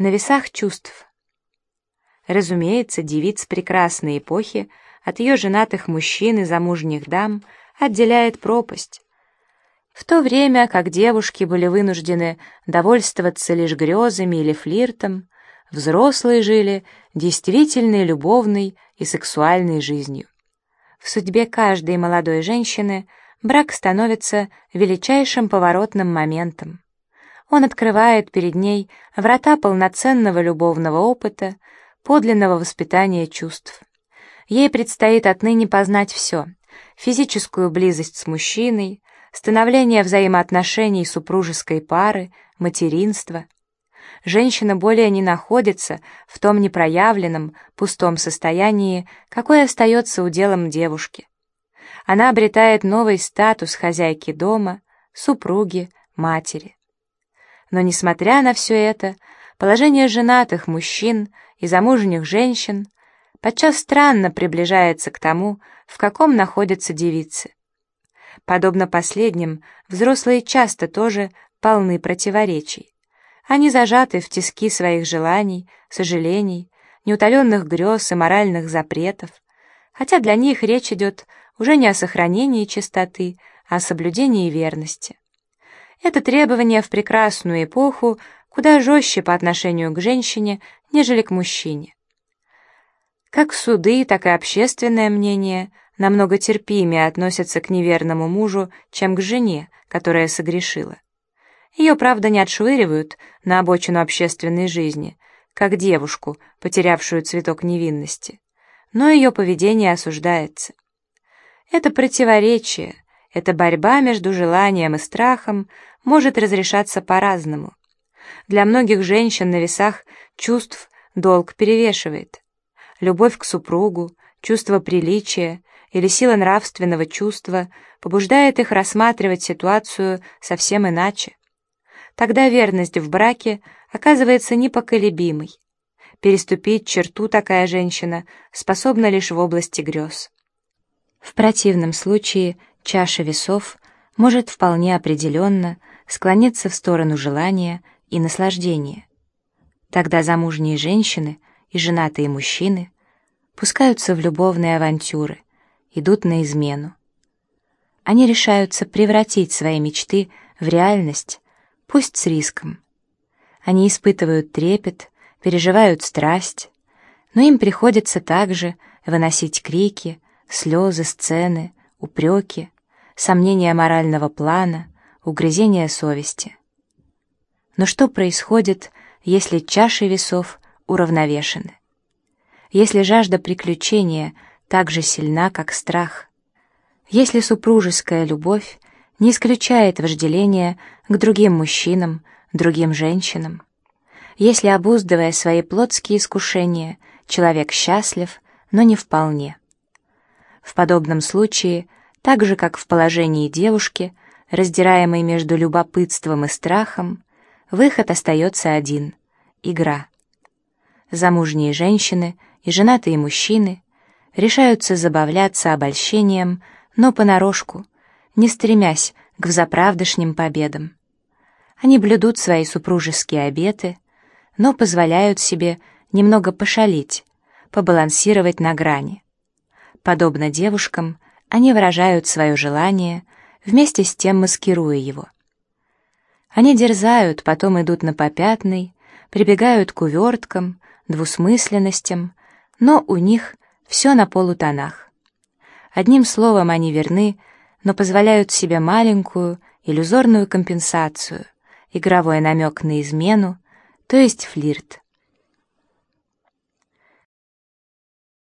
На весах чувств. Разумеется, девиц прекрасной эпохи от ее женатых мужчин и замужних дам отделяет пропасть. В то время как девушки были вынуждены довольствоваться лишь грезами или флиртом, взрослые жили действительной любовной и сексуальной жизнью. В судьбе каждой молодой женщины брак становится величайшим поворотным моментом. Он открывает перед ней врата полноценного любовного опыта, подлинного воспитания чувств. Ей предстоит отныне познать все — физическую близость с мужчиной, становление взаимоотношений супружеской пары, материнство. Женщина более не находится в том непроявленном, пустом состоянии, какое остается уделом девушки. Она обретает новый статус хозяйки дома, супруги, матери. Но, несмотря на все это, положение женатых мужчин и замужних женщин подчас странно приближается к тому, в каком находятся девицы. Подобно последним, взрослые часто тоже полны противоречий. Они зажаты в тиски своих желаний, сожалений, неутоленных грез и моральных запретов, хотя для них речь идет уже не о сохранении чистоты, а о соблюдении верности. Это требование в прекрасную эпоху куда жестче по отношению к женщине, нежели к мужчине. Как суды, так и общественное мнение намного терпимее относятся к неверному мужу, чем к жене, которая согрешила. Ее, правда, не отшвыривают на обочину общественной жизни, как девушку, потерявшую цветок невинности, но ее поведение осуждается. Это противоречие, эта борьба между желанием и страхом может разрешаться по-разному. Для многих женщин на весах чувств долг перевешивает. Любовь к супругу, чувство приличия или сила нравственного чувства побуждает их рассматривать ситуацию совсем иначе. Тогда верность в браке оказывается непоколебимой. Переступить черту такая женщина способна лишь в области грез. В противном случае чаша весов может вполне определенно склониться в сторону желания и наслаждения. Тогда замужние женщины и женатые мужчины пускаются в любовные авантюры, идут на измену. Они решаются превратить свои мечты в реальность, пусть с риском. Они испытывают трепет, переживают страсть, но им приходится также выносить крики, слезы, сцены, упреки, сомнения морального плана, угрызения совести. Но что происходит, если чаши весов уравновешены? Если жажда приключения так же сильна, как страх? Если супружеская любовь не исключает вожделения к другим мужчинам, другим женщинам? Если, обуздывая свои плотские искушения, человек счастлив, но не вполне? В подобном случае, так же, как в положении девушки, раздираемой между любопытством и страхом, Выход остается один — игра. Замужние женщины и женатые мужчины решаются забавляться обольщением, но понарошку, не стремясь к взаправдышним победам. Они блюдут свои супружеские обеты, но позволяют себе немного пошалить, побалансировать на грани. Подобно девушкам, они выражают свое желание, вместе с тем маскируя его — они дерзают, потом идут на попятный, прибегают к уверткам, двусмысленностям, но у них все на полутонах. Одним словом, они верны, но позволяют себе маленькую, иллюзорную компенсацию, игровой намек на измену, то есть флирт.